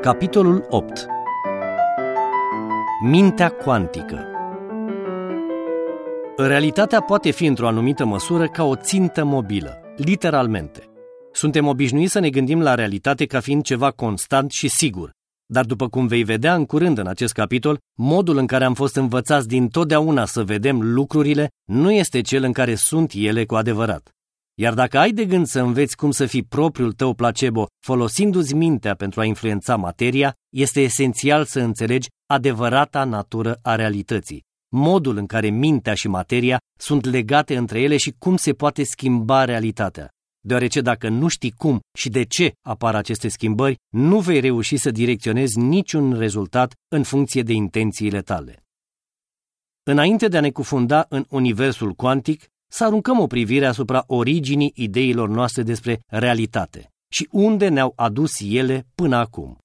Capitolul 8 Mintea cuantică Realitatea poate fi într-o anumită măsură ca o țintă mobilă, literalmente. Suntem obișnuiți să ne gândim la realitate ca fiind ceva constant și sigur, dar după cum vei vedea în curând în acest capitol, modul în care am fost învățați din totdeauna să vedem lucrurile nu este cel în care sunt ele cu adevărat. Iar dacă ai de gând să înveți cum să fii propriul tău placebo folosindu-ți mintea pentru a influența materia, este esențial să înțelegi adevărata natură a realității, modul în care mintea și materia sunt legate între ele și cum se poate schimba realitatea. Deoarece dacă nu știi cum și de ce apar aceste schimbări, nu vei reuși să direcționezi niciun rezultat în funcție de intențiile tale. Înainte de a ne cufunda în universul cuantic, să aruncăm o privire asupra originii ideilor noastre despre realitate și unde ne-au adus ele până acum.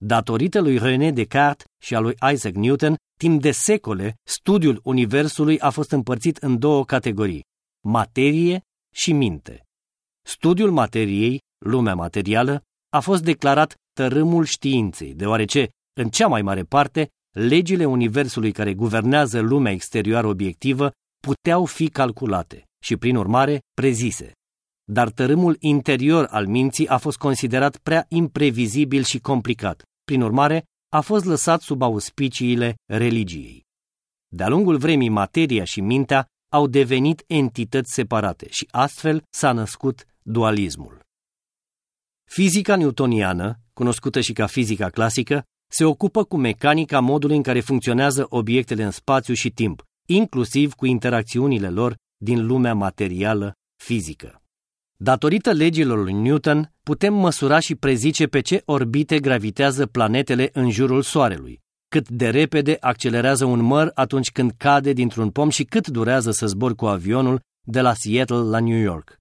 Datorită lui René Descartes și a lui Isaac Newton, timp de secole, studiul universului a fost împărțit în două categorii, materie și minte. Studiul materiei, lumea materială, a fost declarat tărâmul științei, deoarece, în cea mai mare parte, legile universului care guvernează lumea exterioară obiectivă puteau fi calculate și, prin urmare, prezise. Dar tărâmul interior al minții a fost considerat prea imprevizibil și complicat. Prin urmare, a fost lăsat sub auspiciile religiei. De-a lungul vremii, materia și mintea au devenit entități separate și astfel s-a născut dualismul. Fizica newtoniană, cunoscută și ca fizica clasică, se ocupă cu mecanica modului în care funcționează obiectele în spațiu și timp, inclusiv cu interacțiunile lor din lumea materială fizică. Datorită legilor lui Newton, putem măsura și prezice pe ce orbite gravitează planetele în jurul Soarelui, cât de repede accelerează un măr atunci când cade dintr-un pom și cât durează să zbor cu avionul de la Seattle la New York.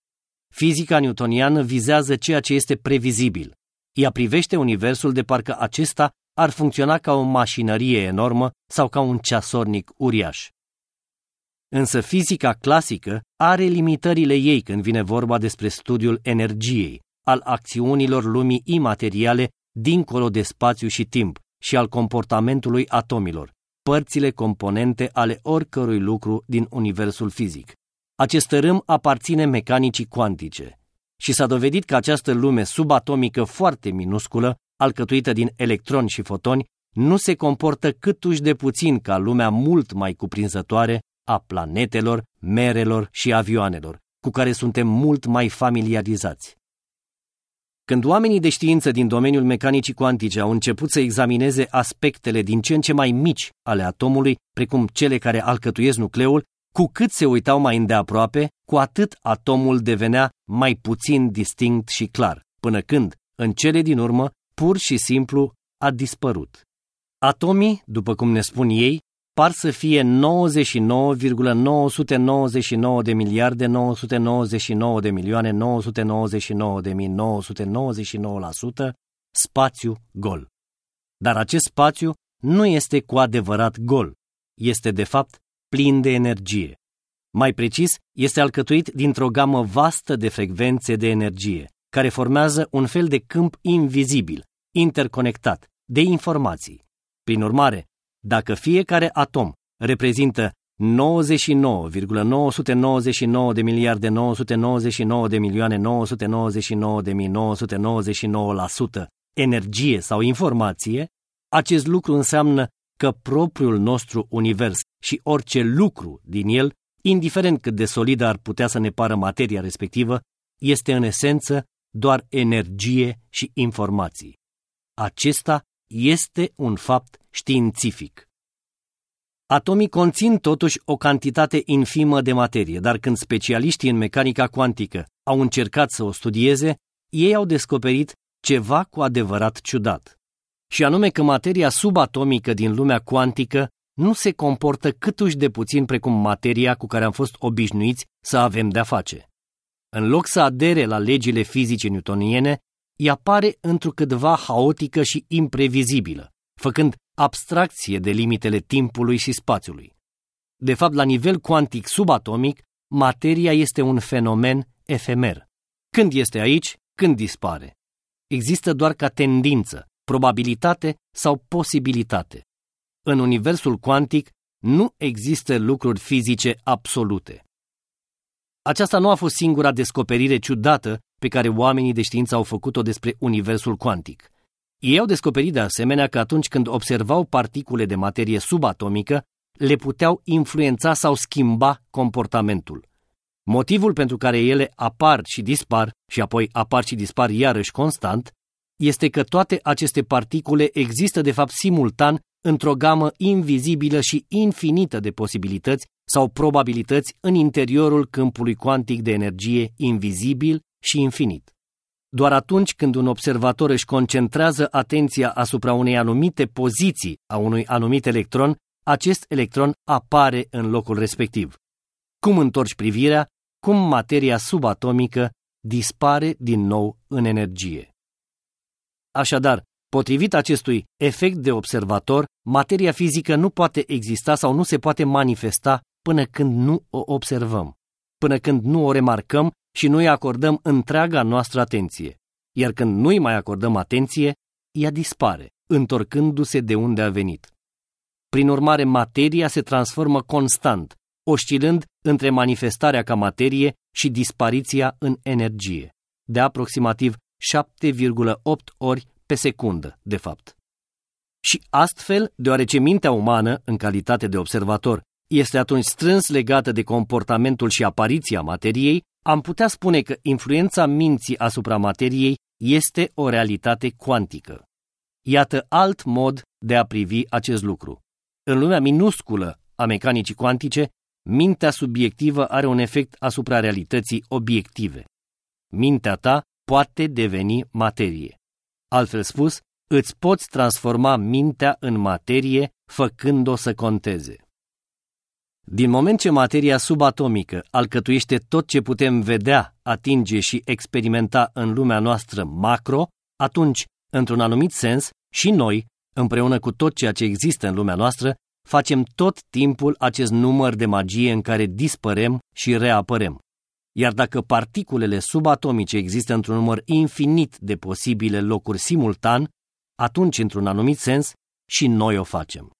Fizica newtoniană vizează ceea ce este previzibil. Ea privește universul de parcă acesta ar funcționa ca o mașinărie enormă sau ca un ceasornic uriaș. Însă fizica clasică are limitările ei când vine vorba despre studiul energiei, al acțiunilor lumii imateriale dincolo de spațiu și timp și al comportamentului atomilor, părțile componente ale oricărui lucru din universul fizic. Acest râm aparține mecanicii cuantice și s-a dovedit că această lume subatomică foarte minusculă, alcătuită din electroni și fotoni, nu se comportă câtuși de puțin ca lumea mult mai cuprinzătoare a planetelor, merelor și avioanelor, cu care suntem mult mai familiarizați. Când oamenii de știință din domeniul mecanicii cuantice au început să examineze aspectele din ce în ce mai mici ale atomului, precum cele care alcătuiesc nucleul, cu cât se uitau mai îndeaproape, cu atât atomul devenea mai puțin distinct și clar, până când, în cele din urmă, pur și simplu a dispărut. Atomii, după cum ne spun ei, par să fie 99,999 de miliarde 999 de milioane 999 de mii 999% spațiu gol. Dar acest spațiu nu este cu adevărat gol, este de fapt plin de energie. Mai precis, este alcătuit dintr-o gamă vastă de frecvențe de energie, care formează un fel de câmp invizibil, interconectat, de informații. Prin urmare, dacă fiecare atom reprezintă 99,999 de miliarde 999 de milioane 999 de mii 999% energie sau informație, acest lucru înseamnă că propriul nostru univers și orice lucru din el, indiferent cât de solidă ar putea să ne pară materia respectivă, este în esență doar energie și informații. Acesta este un fapt științific. Atomii conțin totuși o cantitate infimă de materie, dar când specialiștii în mecanica cuantică au încercat să o studieze, ei au descoperit ceva cu adevărat ciudat. Și anume că materia subatomică din lumea cuantică nu se comportă câtuși de puțin precum materia cu care am fost obișnuiți să avem de-a face. În loc să adere la legile fizice newtoniene, ea pare întrucâtva haotică și imprevizibilă, făcând abstracție de limitele timpului și spațiului. De fapt, la nivel cuantic subatomic, materia este un fenomen efemer, Când este aici, când dispare. Există doar ca tendință, probabilitate sau posibilitate. În universul cuantic nu există lucruri fizice absolute. Aceasta nu a fost singura descoperire ciudată pe care oamenii de știință au făcut-o despre universul cuantic. Ei au descoperit de asemenea că atunci când observau particule de materie subatomică, le puteau influența sau schimba comportamentul. Motivul pentru care ele apar și dispar și apoi apar și dispar iarăși constant este că toate aceste particule există de fapt simultan într-o gamă invizibilă și infinită de posibilități sau probabilități în interiorul câmpului cuantic de energie invizibil și infinit. Doar atunci când un observator își concentrează atenția asupra unei anumite poziții a unui anumit electron, acest electron apare în locul respectiv. Cum întorci privirea, cum materia subatomică dispare din nou în energie. Așadar, potrivit acestui efect de observator, materia fizică nu poate exista sau nu se poate manifesta până când nu o observăm, până când nu o remarcăm și nu îi acordăm întreaga noastră atenție. Iar când nu îi mai acordăm atenție, ea dispare, întorcându-se de unde a venit. Prin urmare, materia se transformă constant, oscilând între manifestarea ca materie și dispariția în energie, de aproximativ 7,8 ori pe secundă, de fapt. Și astfel, deoarece mintea umană, în calitate de observator, este atunci strâns legată de comportamentul și apariția materiei, am putea spune că influența minții asupra materiei este o realitate cuantică. Iată alt mod de a privi acest lucru. În lumea minusculă a mecanicii cuantice, mintea subiectivă are un efect asupra realității obiective. Mintea ta poate deveni materie. Altfel spus, îți poți transforma mintea în materie făcând-o să conteze. Din moment ce materia subatomică alcătuiește tot ce putem vedea, atinge și experimenta în lumea noastră macro, atunci, într-un anumit sens, și noi, împreună cu tot ceea ce există în lumea noastră, facem tot timpul acest număr de magie în care dispărem și reapărem. Iar dacă particulele subatomice există într-un număr infinit de posibile locuri simultan, atunci, într-un anumit sens, și noi o facem.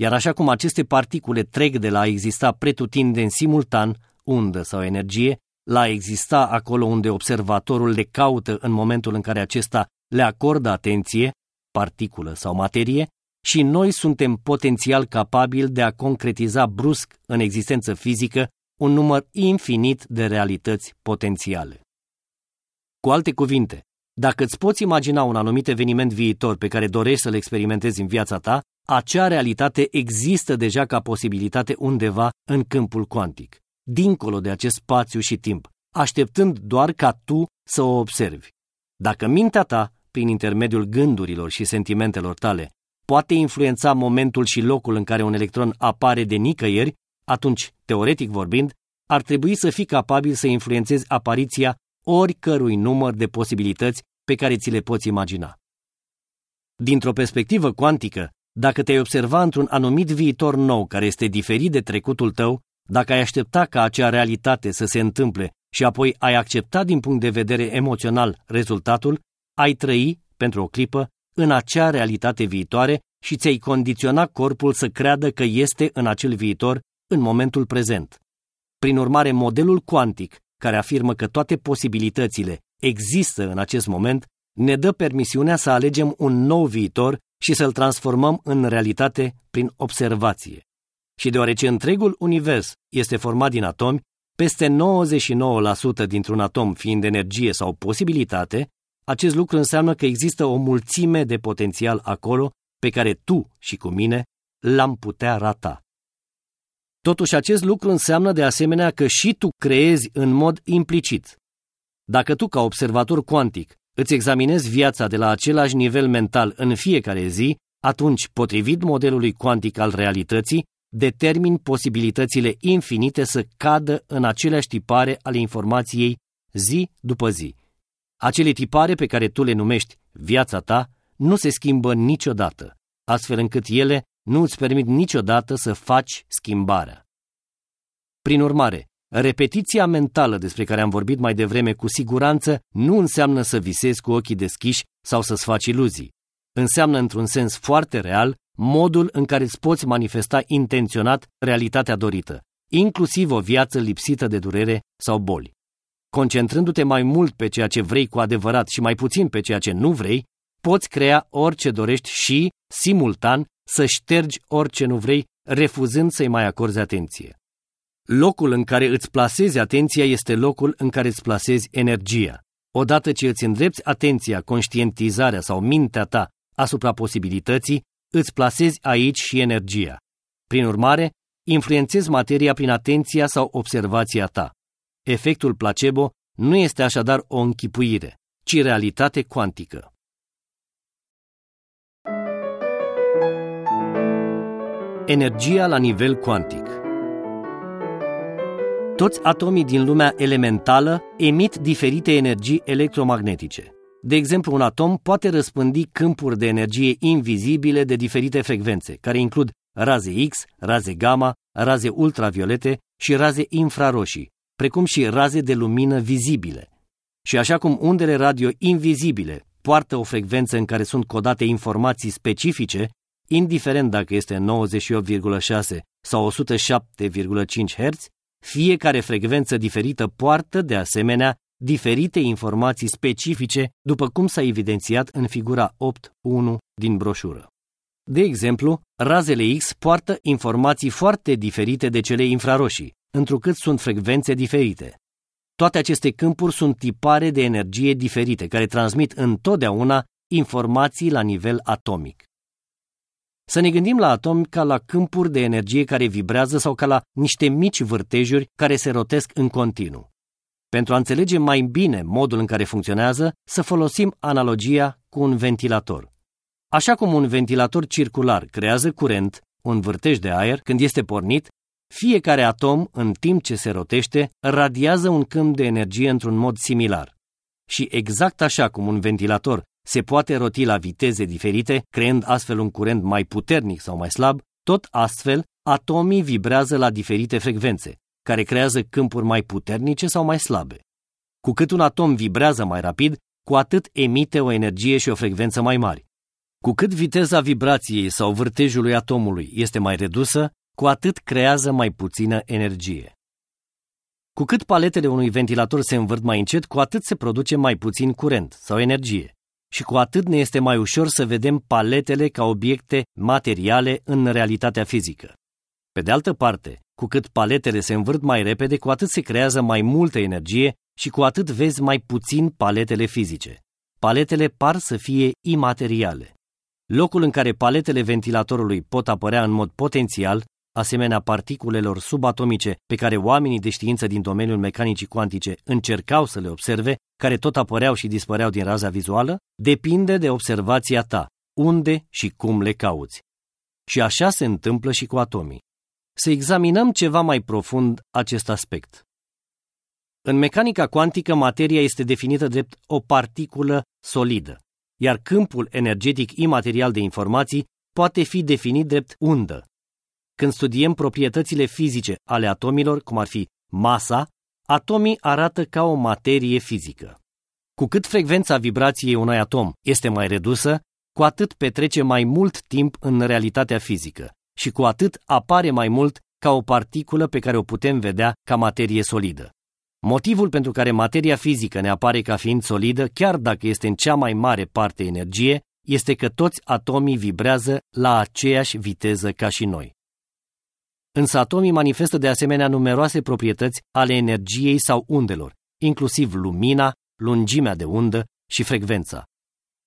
Iar așa cum aceste particule trec de la a exista pretutindeni simultan, undă sau energie, la a exista acolo unde observatorul le caută în momentul în care acesta le acordă atenție, particulă sau materie, și noi suntem potențial capabili de a concretiza brusc în existență fizică un număr infinit de realități potențiale. Cu alte cuvinte, dacă îți poți imagina un anumit eveniment viitor pe care dorești să-l experimentezi în viața ta, acea realitate există deja ca posibilitate undeva în câmpul cuantic, dincolo de acest spațiu și timp, așteptând doar ca tu să o observi. Dacă mintea ta, prin intermediul gândurilor și sentimentelor tale, poate influența momentul și locul în care un electron apare de nicăieri, atunci, teoretic vorbind, ar trebui să fii capabil să influențezi apariția oricărui număr de posibilități pe care ți le poți imagina. Dintr-o perspectivă cuantică, dacă te-ai observa într-un anumit viitor nou care este diferit de trecutul tău, dacă ai aștepta ca acea realitate să se întâmple și apoi ai accepta din punct de vedere emoțional rezultatul, ai trăi, pentru o clipă, în acea realitate viitoare și ți-ai condiționa corpul să creadă că este în acel viitor în momentul prezent. Prin urmare, modelul cuantic, care afirmă că toate posibilitățile există în acest moment, ne dă permisiunea să alegem un nou viitor și să-l transformăm în realitate prin observație. Și deoarece întregul univers este format din atomi, peste 99% dintr-un atom fiind energie sau posibilitate, acest lucru înseamnă că există o mulțime de potențial acolo pe care tu și cu mine l-am putea rata. Totuși, acest lucru înseamnă de asemenea că și tu creezi în mod implicit. Dacă tu, ca observator cuantic, îți examinezi viața de la același nivel mental în fiecare zi, atunci, potrivit modelului cuantic al realității, determin posibilitățile infinite să cadă în aceleași tipare ale informației zi după zi. Acele tipare pe care tu le numești viața ta nu se schimbă niciodată, astfel încât ele nu îți permit niciodată să faci schimbarea. Prin urmare, repetiția mentală despre care am vorbit mai devreme cu siguranță nu înseamnă să visezi cu ochii deschiși sau să-ți faci iluzii. Înseamnă într-un sens foarte real modul în care îți poți manifesta intenționat realitatea dorită, inclusiv o viață lipsită de durere sau boli. Concentrându-te mai mult pe ceea ce vrei cu adevărat și mai puțin pe ceea ce nu vrei, poți crea orice dorești și, simultan, să ștergi orice nu vrei, refuzând să-i mai acorzi atenție. Locul în care îți plasezi atenția este locul în care îți plasezi energia. Odată ce îți îndrepți atenția, conștientizarea sau mintea ta asupra posibilității, îți plasezi aici și energia. Prin urmare, influențezi materia prin atenția sau observația ta. Efectul placebo nu este așadar o închipuire, ci realitate cuantică. Energia la nivel cuantic Toți atomii din lumea elementală emit diferite energii electromagnetice. De exemplu, un atom poate răspândi câmpuri de energie invizibile de diferite frecvențe, care includ raze X, raze gamma, raze ultraviolete și raze infraroșii, precum și raze de lumină vizibile. Și așa cum undele radio invizibile poartă o frecvență în care sunt codate informații specifice, indiferent dacă este 98,6 sau 107,5 Hz, fiecare frecvență diferită poartă, de asemenea, diferite informații specifice, după cum s-a evidențiat în figura 8.1 din broșură. De exemplu, razele X poartă informații foarte diferite de cele infraroșii, întrucât sunt frecvențe diferite. Toate aceste câmpuri sunt tipare de energie diferite, care transmit întotdeauna informații la nivel atomic. Să ne gândim la atomi ca la câmpuri de energie care vibrează sau ca la niște mici vârtejuri care se rotesc în continuu. Pentru a înțelege mai bine modul în care funcționează, să folosim analogia cu un ventilator. Așa cum un ventilator circular creează curent, un vârtej de aer, când este pornit, fiecare atom, în timp ce se rotește, radiază un câmp de energie într-un mod similar. Și exact așa cum un ventilator se poate roti la viteze diferite, creând astfel un curent mai puternic sau mai slab, tot astfel, atomii vibrează la diferite frecvențe, care creează câmpuri mai puternice sau mai slabe. Cu cât un atom vibrează mai rapid, cu atât emite o energie și o frecvență mai mari. Cu cât viteza vibrației sau vârtejului atomului este mai redusă, cu atât creează mai puțină energie. Cu cât paletele unui ventilator se învârt mai încet, cu atât se produce mai puțin curent sau energie. Și cu atât ne este mai ușor să vedem paletele ca obiecte materiale în realitatea fizică. Pe de altă parte, cu cât paletele se învârt mai repede, cu atât se creează mai multă energie și cu atât vezi mai puțin paletele fizice. Paletele par să fie imateriale. Locul în care paletele ventilatorului pot apărea în mod potențial, asemenea particulelor subatomice pe care oamenii de știință din domeniul mecanicii cuantice încercau să le observe, care tot apăreau și dispăreau din raza vizuală, depinde de observația ta, unde și cum le cauți. Și așa se întâmplă și cu atomii să examinăm ceva mai profund acest aspect. În mecanica cuantică, materia este definită drept o particulă solidă, iar câmpul energetic imaterial de informații poate fi definit drept undă. Când studiem proprietățile fizice ale atomilor, cum ar fi masa, atomii arată ca o materie fizică. Cu cât frecvența vibrației unui atom este mai redusă, cu atât petrece mai mult timp în realitatea fizică și cu atât apare mai mult ca o particulă pe care o putem vedea ca materie solidă. Motivul pentru care materia fizică ne apare ca fiind solidă, chiar dacă este în cea mai mare parte energie, este că toți atomii vibrează la aceeași viteză ca și noi. Însă atomii manifestă de asemenea numeroase proprietăți ale energiei sau undelor, inclusiv lumina, lungimea de undă și frecvența.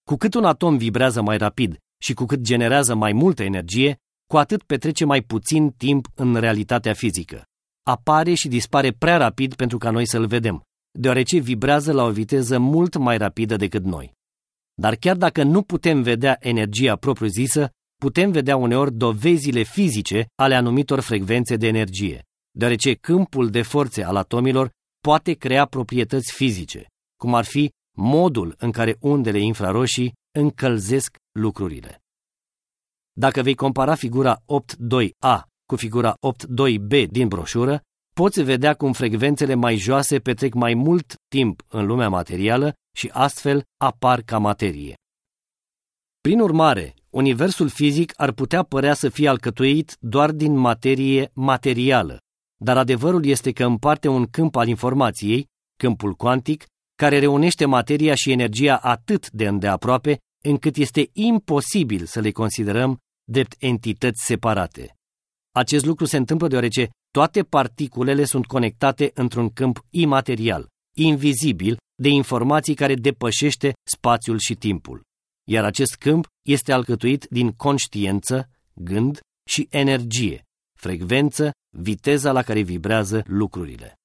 Cu cât un atom vibrează mai rapid și cu cât generează mai multă energie, cu atât petrece mai puțin timp în realitatea fizică. Apare și dispare prea rapid pentru ca noi să-l vedem, deoarece vibrează la o viteză mult mai rapidă decât noi. Dar chiar dacă nu putem vedea energia propriu-zisă, putem vedea uneori dovezile fizice ale anumitor frecvențe de energie, deoarece câmpul de forțe al atomilor poate crea proprietăți fizice, cum ar fi modul în care undele infraroșii încălzesc lucrurile. Dacă vei compara figura 8.2a cu figura 8.2b din broșură, poți vedea cum frecvențele mai joase petrec mai mult timp în lumea materială și astfel apar ca materie. Prin urmare, universul fizic ar putea părea să fie alcătuit doar din materie materială, dar adevărul este că împarte un câmp al informației, câmpul cuantic, care reunește materia și energia atât de îndeaproape încât este imposibil să le considerăm drept entități separate. Acest lucru se întâmplă deoarece toate particulele sunt conectate într-un câmp imaterial, invizibil, de informații care depășește spațiul și timpul. Iar acest câmp este alcătuit din conștiență, gând și energie, frecvență, viteza la care vibrează lucrurile.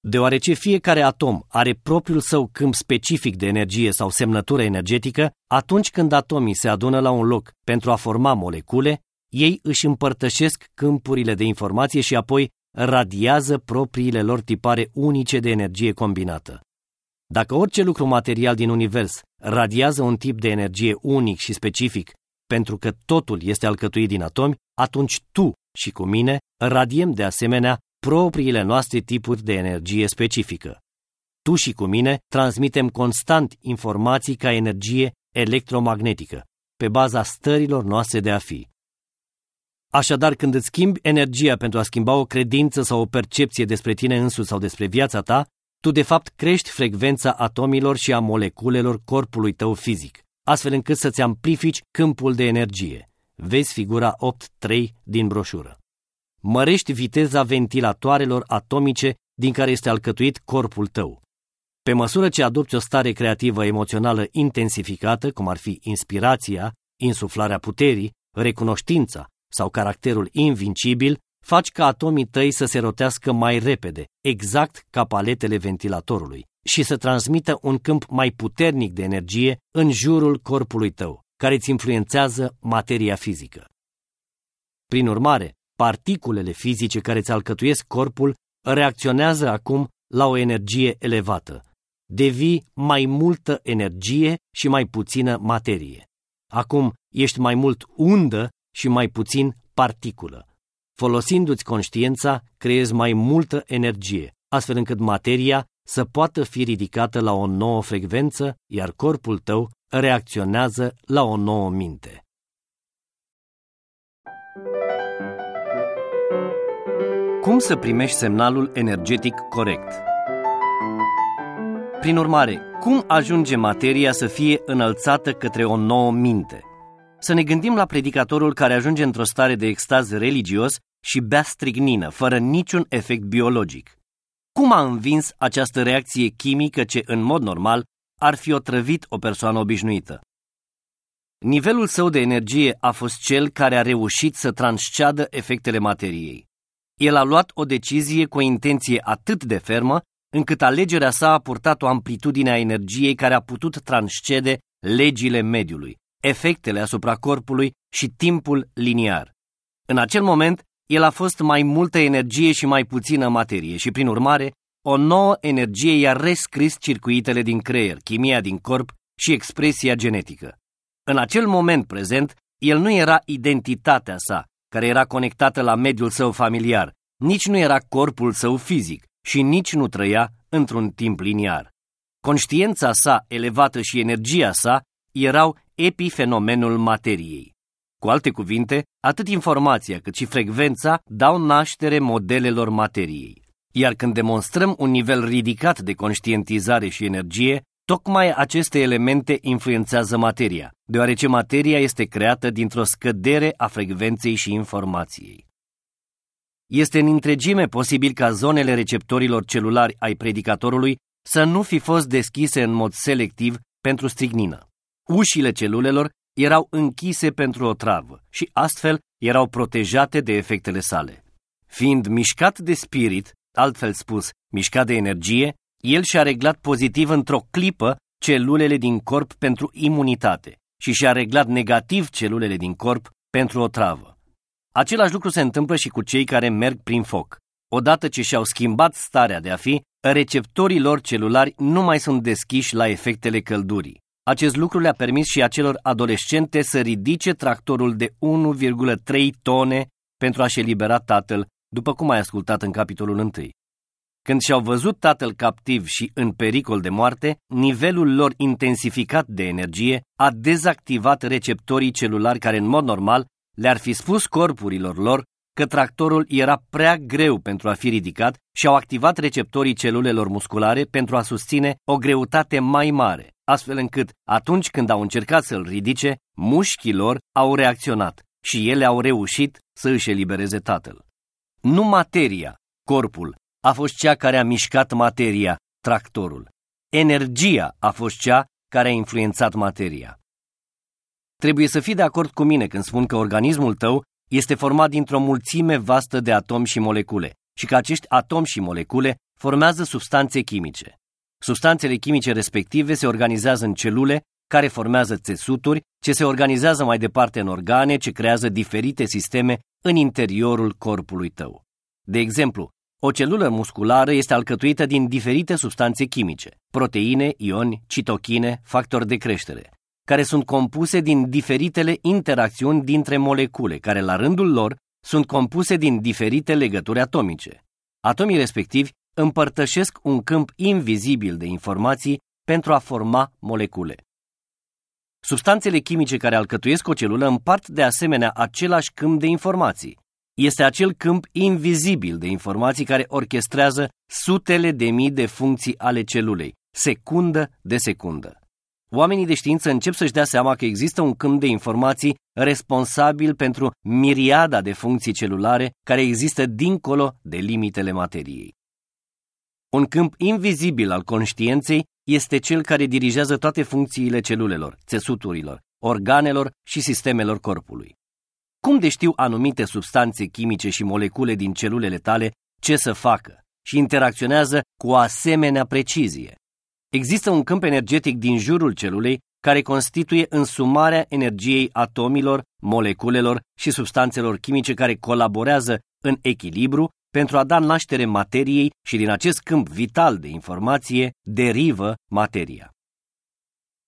Deoarece fiecare atom are propriul său câmp specific de energie sau semnătură energetică, atunci când atomii se adună la un loc pentru a forma molecule, ei își împărtășesc câmpurile de informație și apoi radiază propriile lor tipare unice de energie combinată. Dacă orice lucru material din univers radiază un tip de energie unic și specific, pentru că totul este alcătuit din atomi, atunci tu și cu mine radiem de asemenea propriile noastre tipuri de energie specifică. Tu și cu mine transmitem constant informații ca energie electromagnetică, pe baza stărilor noastre de a fi. Așadar, când îți schimbi energia pentru a schimba o credință sau o percepție despre tine însuți sau despre viața ta, tu de fapt crești frecvența atomilor și a moleculelor corpului tău fizic, astfel încât să-ți amplifici câmpul de energie. Vezi figura 8.3 din broșură. Mărești viteza ventilatoarelor atomice din care este alcătuit corpul tău. Pe măsură ce adopți o stare creativă emoțională intensificată, cum ar fi inspirația, insuflarea puterii, recunoștința sau caracterul invincibil, faci ca atomii tăi să se rotească mai repede, exact ca paletele ventilatorului, și să transmită un câmp mai puternic de energie în jurul corpului tău, care îți influențează materia fizică. Prin urmare, particulele fizice care îți alcătuiesc corpul reacționează acum la o energie elevată. Devii mai multă energie și mai puțină materie. Acum ești mai mult undă și mai puțin particulă. Folosindu-ți conștiința, creezi mai multă energie, astfel încât materia să poată fi ridicată la o nouă frecvență, iar corpul tău reacționează la o nouă minte. Cum să primești semnalul energetic corect? Prin urmare, cum ajunge materia să fie înălțată către o nouă minte? Să ne gândim la predicatorul care ajunge într-o stare de extaz religios și bea strignină, fără niciun efect biologic. Cum a învins această reacție chimică ce, în mod normal, ar fi otrăvit o persoană obișnuită? Nivelul său de energie a fost cel care a reușit să transceadă efectele materiei. El a luat o decizie cu o intenție atât de fermă, încât alegerea sa a purtat o amplitudine a energiei care a putut transcede legile mediului, efectele asupra corpului și timpul liniar. În acel moment, el a fost mai multă energie și mai puțină materie și, prin urmare, o nouă energie i-a rescris circuitele din creier, chimia din corp și expresia genetică. În acel moment prezent, el nu era identitatea sa, care era conectată la mediul său familiar, nici nu era corpul său fizic și nici nu trăia într-un timp liniar. Conștiința sa elevată și energia sa erau epifenomenul materiei. Cu alte cuvinte, atât informația cât și frecvența dau naștere modelelor materiei. Iar când demonstrăm un nivel ridicat de conștientizare și energie, tocmai aceste elemente influențează materia, deoarece materia este creată dintr-o scădere a frecvenței și informației. Este în întregime posibil ca zonele receptorilor celulari ai predicatorului să nu fi fost deschise în mod selectiv pentru strignină. Ușile celulelor erau închise pentru o travă și astfel erau protejate de efectele sale. Fiind mișcat de spirit, altfel spus, mișcat de energie, el și-a reglat pozitiv într-o clipă celulele din corp pentru imunitate și și-a reglat negativ celulele din corp pentru o travă. Același lucru se întâmplă și cu cei care merg prin foc. Odată ce și-au schimbat starea de a fi, receptorii lor celulari nu mai sunt deschiși la efectele căldurii. Acest lucru le-a permis și acelor adolescente să ridice tractorul de 1,3 tone pentru a-și elibera tatăl după cum ai ascultat în capitolul 1. Când și-au văzut tatăl captiv și în pericol de moarte, nivelul lor intensificat de energie a dezactivat receptorii celulari care în mod normal le-ar fi spus corpurilor lor că tractorul era prea greu pentru a fi ridicat și au activat receptorii celulelor musculare pentru a susține o greutate mai mare, astfel încât, atunci când au încercat să-l ridice, mușchii lor au reacționat și ele au reușit să își elibereze tatăl. Nu materia, corpul, a fost cea care a mișcat materia, tractorul. Energia a fost cea care a influențat materia. Trebuie să fii de acord cu mine când spun că organismul tău este format dintr-o mulțime vastă de atomi și molecule și că acești atomi și molecule formează substanțe chimice. Substanțele chimice respective se organizează în celule care formează țesuturi, ce se organizează mai departe în organe, ce creează diferite sisteme în interiorul corpului tău. De exemplu, o celulă musculară este alcătuită din diferite substanțe chimice, proteine, ioni, citochine, factori de creștere care sunt compuse din diferitele interacțiuni dintre molecule, care la rândul lor sunt compuse din diferite legături atomice. Atomii respectivi împărtășesc un câmp invizibil de informații pentru a forma molecule. Substanțele chimice care alcătuiesc o celulă împart de asemenea același câmp de informații. Este acel câmp invizibil de informații care orchestrează sutele de mii de funcții ale celulei, secundă de secundă oamenii de știință încep să-și dea seama că există un câmp de informații responsabil pentru miriada de funcții celulare care există dincolo de limitele materiei. Un câmp invizibil al conștiinței este cel care dirigează toate funcțiile celulelor, țesuturilor, organelor și sistemelor corpului. Cum de știu anumite substanțe chimice și molecule din celulele tale ce să facă și interacționează cu o asemenea precizie? Există un câmp energetic din jurul celulei care constituie însumarea energiei atomilor, moleculelor și substanțelor chimice care colaborează în echilibru pentru a da naștere materiei și din acest câmp vital de informație derivă materia.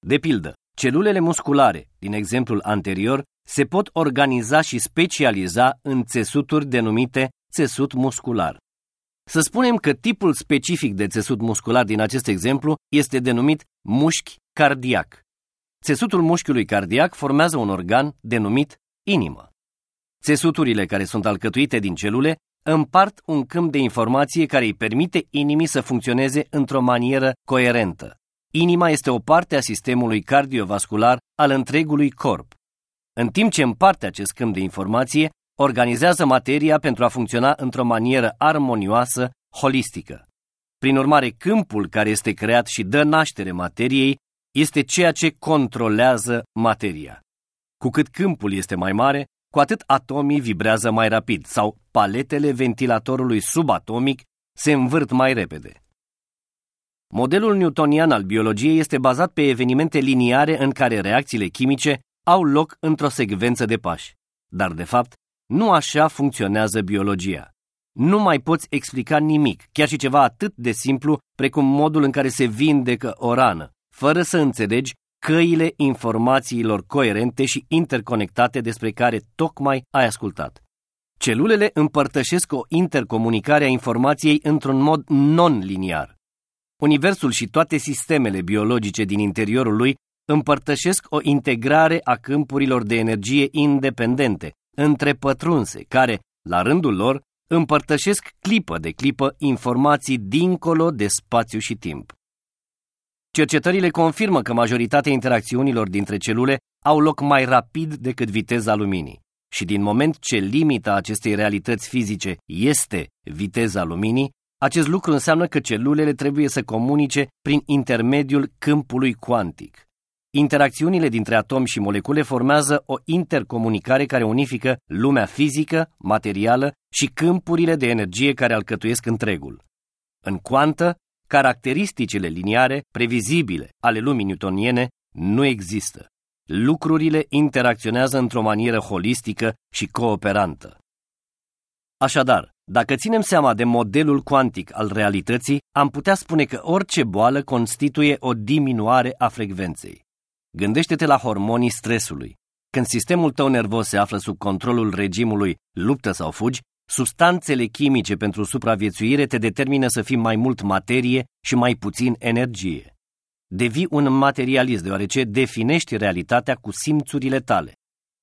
De pildă, celulele musculare, din exemplul anterior, se pot organiza și specializa în țesuturi denumite țesut muscular. Să spunem că tipul specific de țesut muscular din acest exemplu este denumit mușchi cardiac. Țesutul mușchiului cardiac formează un organ denumit inimă. Țesuturile care sunt alcătuite din celule împart un câmp de informație care îi permite inimii să funcționeze într-o manieră coerentă. Inima este o parte a sistemului cardiovascular al întregului corp. În timp ce împarte acest câmp de informație, organizează materia pentru a funcționa într-o manieră armonioasă, holistică. Prin urmare, câmpul care este creat și dă naștere materiei este ceea ce controlează materia. Cu cât câmpul este mai mare, cu atât atomii vibrează mai rapid sau paletele ventilatorului subatomic se învârt mai repede. Modelul newtonian al biologiei este bazat pe evenimente liniare în care reacțiile chimice au loc într-o secvență de pași. Dar, de fapt, nu așa funcționează biologia. Nu mai poți explica nimic, chiar și ceva atât de simplu precum modul în care se vindecă o rană, fără să înțelegi căile informațiilor coerente și interconectate despre care tocmai ai ascultat. Celulele împărtășesc o intercomunicare a informației într-un mod non-liniar. Universul și toate sistemele biologice din interiorul lui împărtășesc o integrare a câmpurilor de energie independente, întrepătrunse, care, la rândul lor, împărtășesc clipă de clipă informații dincolo de spațiu și timp. Cercetările confirmă că majoritatea interacțiunilor dintre celule au loc mai rapid decât viteza luminii. Și din moment ce limita acestei realități fizice este viteza luminii, acest lucru înseamnă că celulele trebuie să comunice prin intermediul câmpului cuantic. Interacțiunile dintre atomi și molecule formează o intercomunicare care unifică lumea fizică, materială și câmpurile de energie care alcătuiesc întregul. În cuantă, caracteristicile liniare, previzibile ale lumii newtoniene nu există. Lucrurile interacționează într-o manieră holistică și cooperantă. Așadar, dacă ținem seama de modelul cuantic al realității, am putea spune că orice boală constituie o diminuare a frecvenței. Gândește-te la hormonii stresului. Când sistemul tău nervos se află sub controlul regimului luptă sau fugi, substanțele chimice pentru supraviețuire te determină să fii mai mult materie și mai puțin energie. Devii un materialist deoarece definești realitatea cu simțurile tale.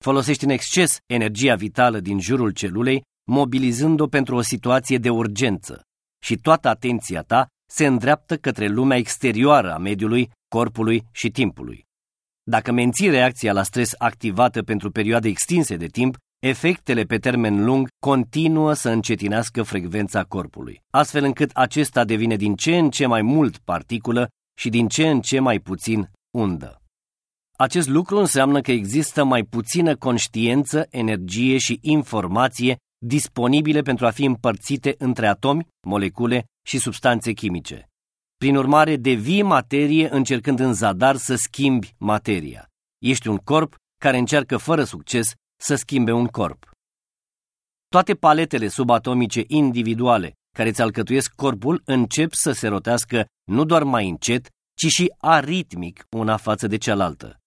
Folosești în exces energia vitală din jurul celulei, mobilizând-o pentru o situație de urgență și toată atenția ta se îndreaptă către lumea exterioară a mediului, corpului și timpului. Dacă menții reacția la stres activată pentru perioade extinse de timp, efectele pe termen lung continuă să încetinească frecvența corpului, astfel încât acesta devine din ce în ce mai mult particulă și din ce în ce mai puțin undă. Acest lucru înseamnă că există mai puțină conștiență, energie și informație disponibile pentru a fi împărțite între atomi, molecule și substanțe chimice. Prin urmare, devii materie încercând în zadar să schimbi materia. Ești un corp care încearcă fără succes să schimbe un corp. Toate paletele subatomice individuale care îți alcătuiesc corpul încep să se rotească nu doar mai încet, ci și aritmic una față de cealaltă.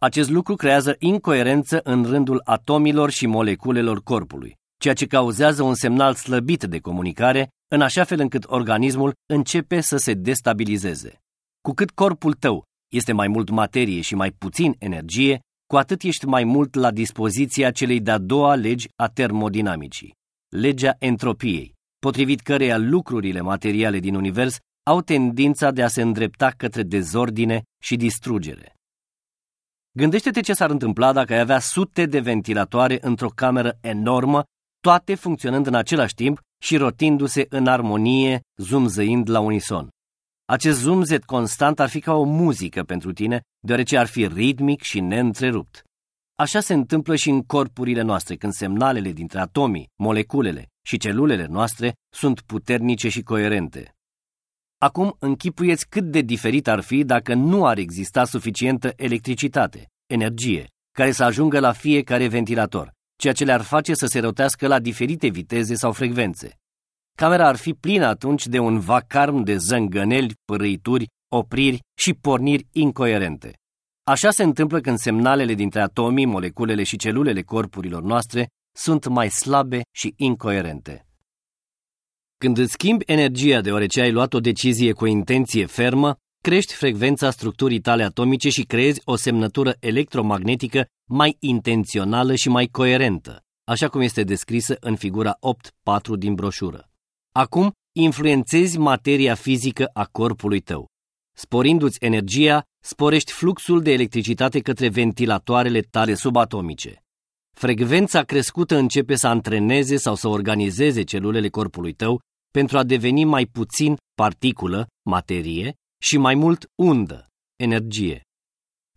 Acest lucru creează incoerență în rândul atomilor și moleculelor corpului, ceea ce cauzează un semnal slăbit de comunicare, în așa fel încât organismul începe să se destabilizeze. Cu cât corpul tău este mai mult materie și mai puțin energie, cu atât ești mai mult la dispoziția celei de-a doua legi a termodinamicii, legea entropiei, potrivit căreia lucrurile materiale din univers au tendința de a se îndrepta către dezordine și distrugere. Gândește-te ce s-ar întâmpla dacă ai avea sute de ventilatoare într-o cameră enormă, toate funcționând în același timp și rotindu-se în armonie, zumzăind la unison. Acest zumzet constant ar fi ca o muzică pentru tine, deoarece ar fi ritmic și neîntrerupt. Așa se întâmplă și în corpurile noastre, când semnalele dintre atomii, moleculele și celulele noastre sunt puternice și coerente. Acum închipuieți cât de diferit ar fi dacă nu ar exista suficientă electricitate, energie, care să ajungă la fiecare ventilator, ceea ce le-ar face să se rotească la diferite viteze sau frecvențe. Camera ar fi plină atunci de un vacarm de zângăneli, părâituri, opriri și porniri incoerente. Așa se întâmplă când semnalele dintre atomii, moleculele și celulele corpurilor noastre sunt mai slabe și incoerente. Când îți schimbi energia deoarece ai luat o decizie cu o intenție fermă, crești frecvența structurii tale atomice și creezi o semnătură electromagnetică mai intențională și mai coerentă, așa cum este descrisă în figura 8.4 din broșură. Acum influențezi materia fizică a corpului tău. Sporindu-ți energia, sporești fluxul de electricitate către ventilatoarele tale subatomice. Frecvența crescută începe să antreneze sau să organizeze celulele corpului tău pentru a deveni mai puțin particulă, materie, și mai mult undă, energie.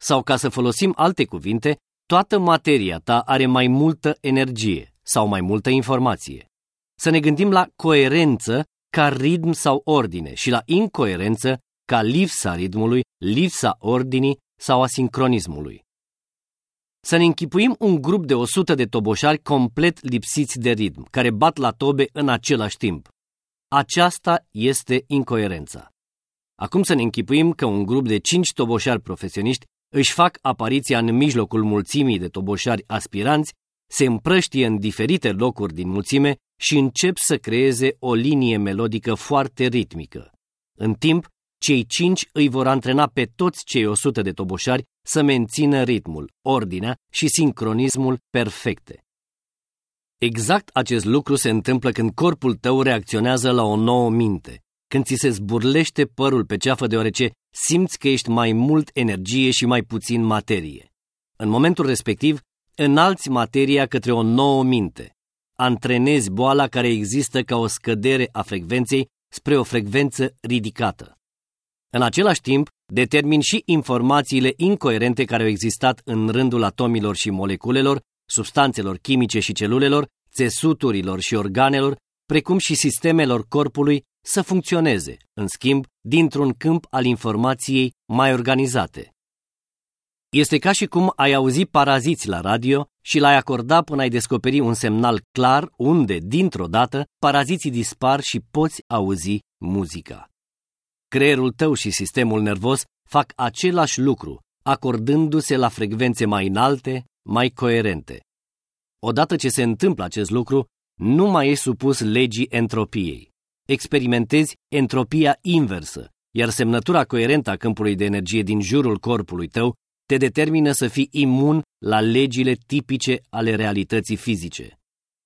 Sau ca să folosim alte cuvinte, toată materia ta are mai multă energie sau mai multă informație. Să ne gândim la coerență ca ritm sau ordine și la incoerență ca lipsa ritmului, lipsa ordinii sau a sincronismului. Să ne închipuim un grup de 100 de toboșari complet lipsiți de ritm, care bat la tobe în același timp. Aceasta este incoerența. Acum să ne închipuim că un grup de 5 toboșari profesioniști își fac apariția în mijlocul mulțimii de toboșari aspiranți, se împrăștie în diferite locuri din mulțime și încep să creeze o linie melodică foarte ritmică. În timp, cei cinci îi vor antrena pe toți cei 100 de toboșari să mențină ritmul, ordinea și sincronismul perfecte. Exact acest lucru se întâmplă când corpul tău reacționează la o nouă minte, când ți se zburlește părul pe ceafă deoarece simți că ești mai mult energie și mai puțin materie. În momentul respectiv, înalți materia către o nouă minte. Antrenezi boala care există ca o scădere a frecvenței spre o frecvență ridicată. În același timp, determin și informațiile incoerente care au existat în rândul atomilor și moleculelor, substanțelor chimice și celulelor, țesuturilor și organelor, precum și sistemelor corpului să funcționeze, în schimb, dintr-un câmp al informației mai organizate. Este ca și cum ai auzi paraziți la radio și l-ai acorda până ai descoperi un semnal clar unde, dintr-o dată, paraziții dispar și poți auzi muzica. Creierul tău și sistemul nervos fac același lucru, acordându-se la frecvențe mai înalte, mai coerente. Odată ce se întâmplă acest lucru, nu mai ești supus legii entropiei. Experimentezi entropia inversă, iar semnătura coerentă a câmpului de energie din jurul corpului tău te determină să fii imun la legile tipice ale realității fizice.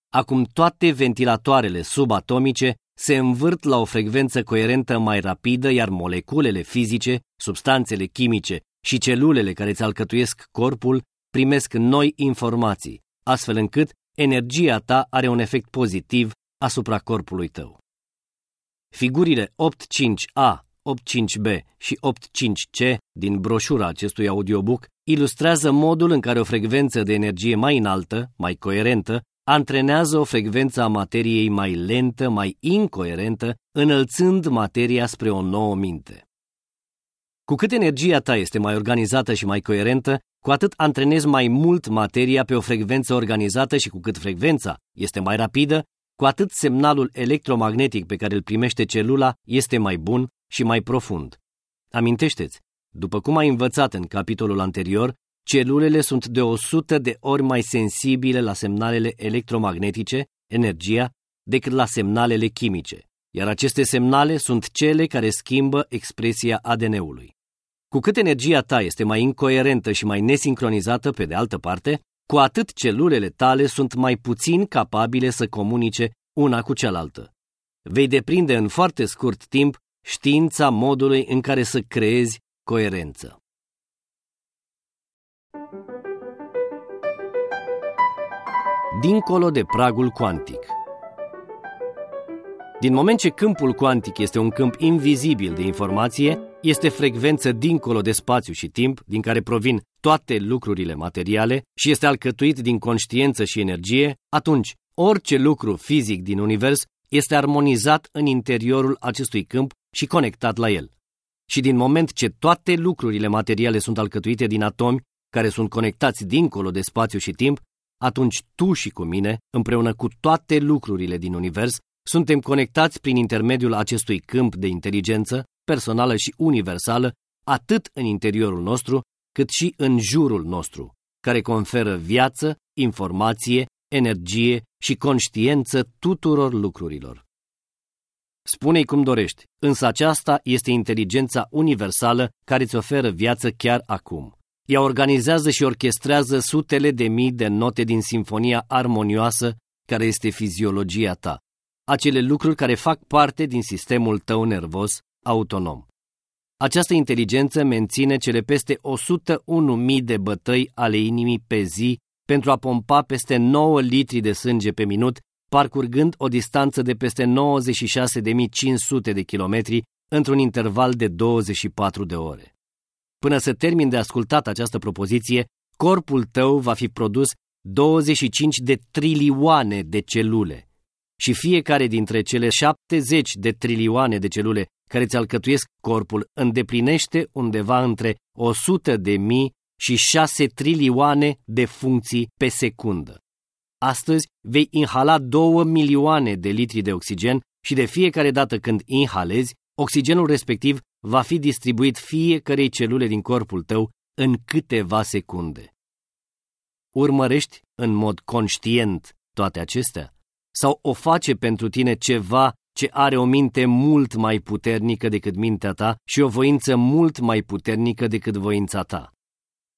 Acum toate ventilatoarele subatomice se învârt la o frecvență coerentă mai rapidă, iar moleculele fizice, substanțele chimice și celulele care îți alcătuiesc corpul primesc noi informații, astfel încât energia ta are un efect pozitiv asupra corpului tău. Figurile 8.5a, 8.5b și 8.5c din broșura acestui audiobook ilustrează modul în care o frecvență de energie mai înaltă, mai coerentă, antrenează o frecvență a materiei mai lentă, mai incoerentă, înălțând materia spre o nouă minte. Cu cât energia ta este mai organizată și mai coerentă, cu atât antrenezi mai mult materia pe o frecvență organizată și cu cât frecvența este mai rapidă, cu atât semnalul electromagnetic pe care îl primește celula este mai bun și mai profund. Amintește-ți, după cum ai învățat în capitolul anterior, celulele sunt de 100 de ori mai sensibile la semnalele electromagnetice, energia, decât la semnalele chimice, iar aceste semnale sunt cele care schimbă expresia ADN-ului. Cu cât energia ta este mai incoerentă și mai nesincronizată, pe de altă parte, cu atât celulele tale sunt mai puțin capabile să comunice una cu cealaltă. Vei deprinde în foarte scurt timp știința modului în care să creezi coerență. Dincolo de pragul cuantic Din moment ce câmpul cuantic este un câmp invizibil de informație, este frecvență dincolo de spațiu și timp, din care provin toate lucrurile materiale și este alcătuit din conștiință și energie, atunci orice lucru fizic din univers este armonizat în interiorul acestui câmp și conectat la el. Și din moment ce toate lucrurile materiale sunt alcătuite din atomi care sunt conectați dincolo de spațiu și timp, atunci tu și cu mine, împreună cu toate lucrurile din univers, suntem conectați prin intermediul acestui câmp de inteligență personală și universală, atât în interiorul nostru, cât și în jurul nostru, care conferă viață, informație, energie și conștiență tuturor lucrurilor. Spune-i cum dorești, însă aceasta este inteligența universală care îți oferă viață chiar acum. Ea organizează și orchestrează sutele de mii de note din sinfonia armonioasă care este fiziologia ta, acele lucruri care fac parte din sistemul tău nervos autonom. Această inteligență menține cele peste 101.000 de bătăi ale inimii pe zi pentru a pompa peste 9 litri de sânge pe minut, parcurgând o distanță de peste 96.500 de kilometri într-un interval de 24 de ore. Până să termin de ascultat această propoziție, corpul tău va fi produs 25 de trilioane de celule. Și fiecare dintre cele 70 de trilioane de celule care ți alcătuiesc corpul îndeplinește undeva între 100 de mii și 6 trilioane de funcții pe secundă. Astăzi vei inhala 2 milioane de litri de oxigen și de fiecare dată când inhalezi, oxigenul respectiv va fi distribuit fiecarei celule din corpul tău în câteva secunde. Urmărești în mod conștient toate acestea? Sau o face pentru tine ceva ce are o minte mult mai puternică decât mintea ta și o voință mult mai puternică decât voința ta?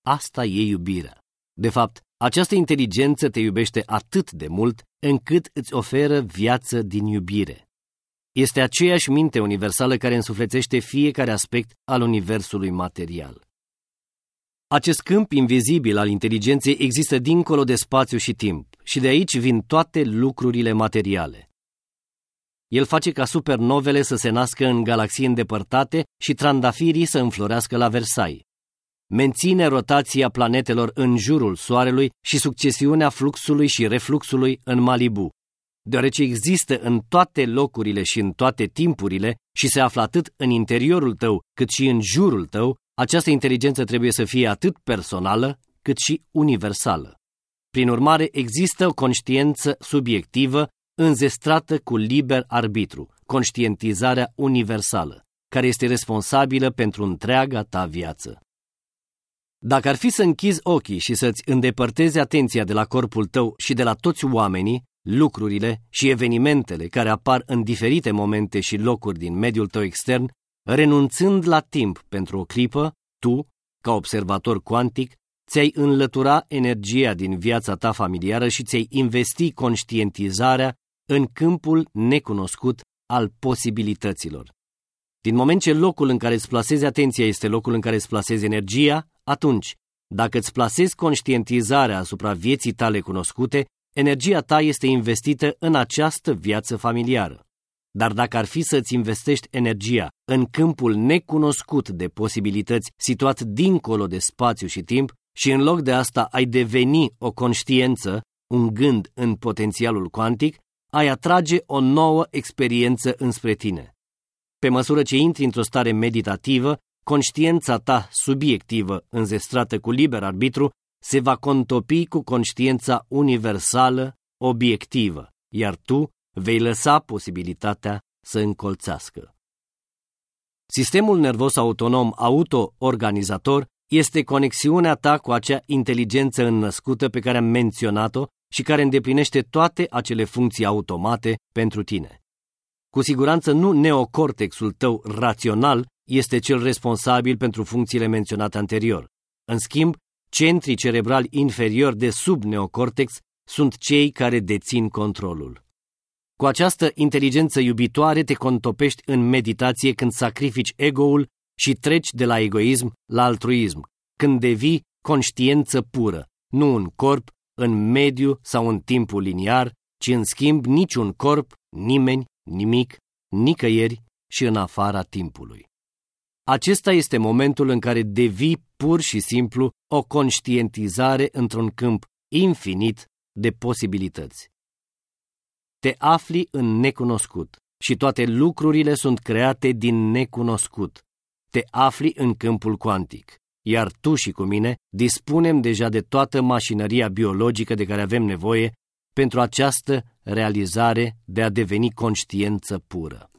Asta e iubirea. De fapt, această inteligență te iubește atât de mult încât îți oferă viață din iubire. Este aceeași minte universală care însuflețește fiecare aspect al universului material. Acest câmp invizibil al inteligenței există dincolo de spațiu și timp și de aici vin toate lucrurile materiale. El face ca supernovele să se nască în galaxii îndepărtate și trandafirii să înflorească la Versailles. Menține rotația planetelor în jurul Soarelui și succesiunea fluxului și refluxului în Malibu, deoarece există în toate locurile și în toate timpurile și se află atât în interiorul tău cât și în jurul tău, această inteligență trebuie să fie atât personală cât și universală. Prin urmare, există o conștiință subiectivă înzestrată cu liber arbitru, conștientizarea universală, care este responsabilă pentru întreaga ta viață. Dacă ar fi să închizi ochii și să-ți îndepărtezi atenția de la corpul tău și de la toți oamenii, lucrurile și evenimentele care apar în diferite momente și locuri din mediul tău extern, renunțând la timp pentru o clipă, tu, ca observator cuantic, ți-ai înlătura energia din viața ta familiară și ți-ai investi conștientizarea în câmpul necunoscut al posibilităților. Din moment ce locul în care îți plasezi atenția este locul în care îți plasezi energia, atunci, dacă îți plasezi conștientizarea asupra vieții tale cunoscute, energia ta este investită în această viață familiară. Dar dacă ar fi să-ți investești energia în câmpul necunoscut de posibilități situat dincolo de spațiu și timp și în loc de asta ai deveni o conștiență, un gând în potențialul cuantic, ai atrage o nouă experiență înspre tine. Pe măsură ce intri într-o stare meditativă, conștiința ta subiectivă, înzestrată cu liber arbitru, se va contopi cu conștiința universală, obiectivă, iar tu vei lăsa posibilitatea să încolțească. Sistemul nervos autonom auto-organizator este conexiunea ta cu acea inteligență înnăscută pe care am menționat-o și care îndeplinește toate acele funcții automate pentru tine. Cu siguranță nu neocortexul tău rațional este cel responsabil pentru funcțiile menționate anterior. În schimb, centrii cerebrali inferiori de sub neocortex sunt cei care dețin controlul. Cu această inteligență iubitoare te contopești în meditație când sacrifici ego-ul și treci de la egoism la altruism, când devii conștiență pură, nu un corp, în mediu sau în timpul liniar, ci în schimb niciun corp, nimeni, nimic, nicăieri și în afara timpului. Acesta este momentul în care devii pur și simplu o conștientizare într-un câmp infinit de posibilități. Te afli în necunoscut și toate lucrurile sunt create din necunoscut. Te afli în câmpul cuantic, iar tu și cu mine dispunem deja de toată mașinăria biologică de care avem nevoie pentru această realizare de a deveni conștiență pură.